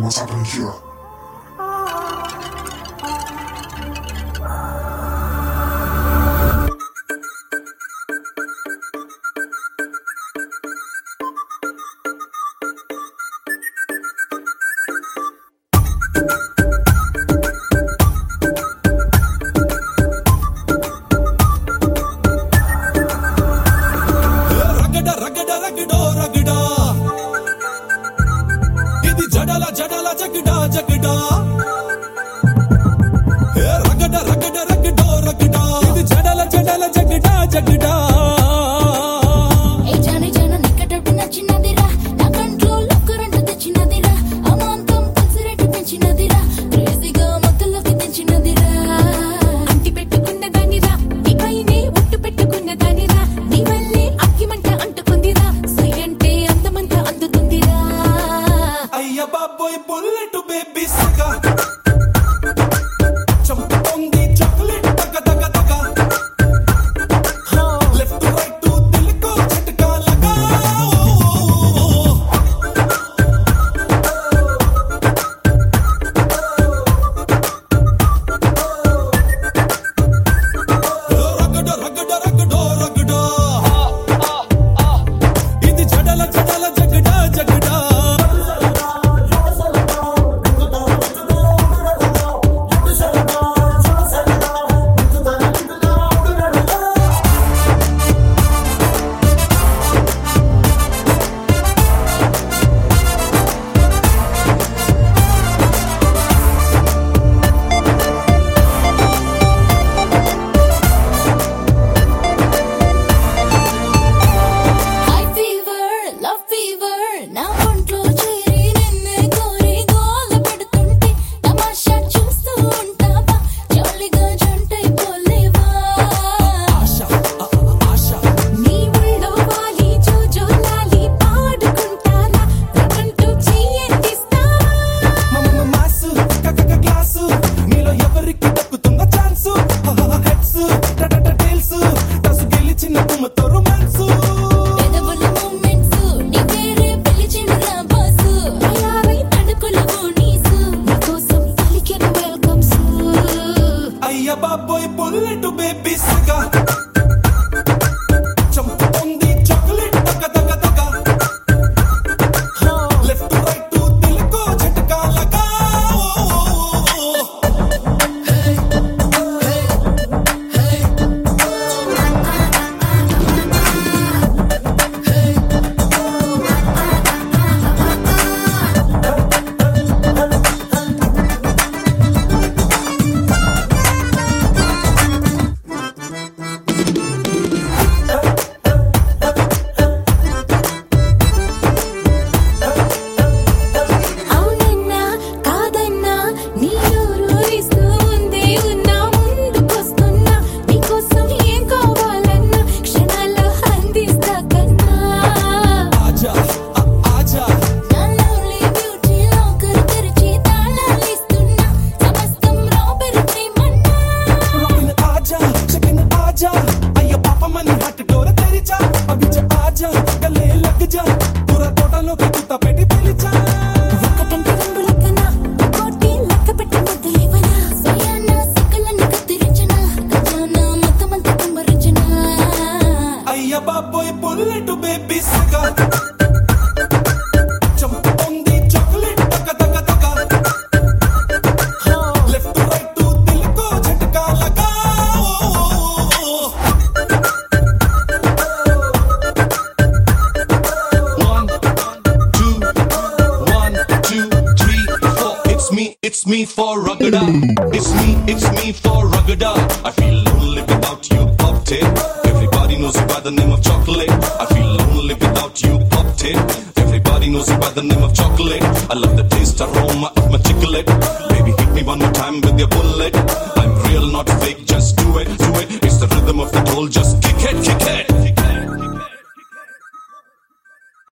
about what's happening here. Ragada, ragada. రగడా. జగడా ఏ రగడ రగడ రగడో రగడా. ఇది జడల జడల జగడా జగడా బాబోయ్ bullet baby సగా. పిలిచా గల్లే లగ్ జా పుర తోటలోకి కుత్త పెట్టి పిలిచా. అయ్య బాబోయ్ పొల్లెట్టు baby. It's me, for Ragada. It's me, it's me for Ragada. I feel lonely without you, Pop Tail. Everybody knows you by the name of chocolate. I feel lonely without you, Pop. Everybody knows you by the name of chocolate. I love the taste aroma of my chocolate. Baby, hit me one more time with your bullet. I'm real, not fake. Just do it, do it. It's the rhythm of the whole. Just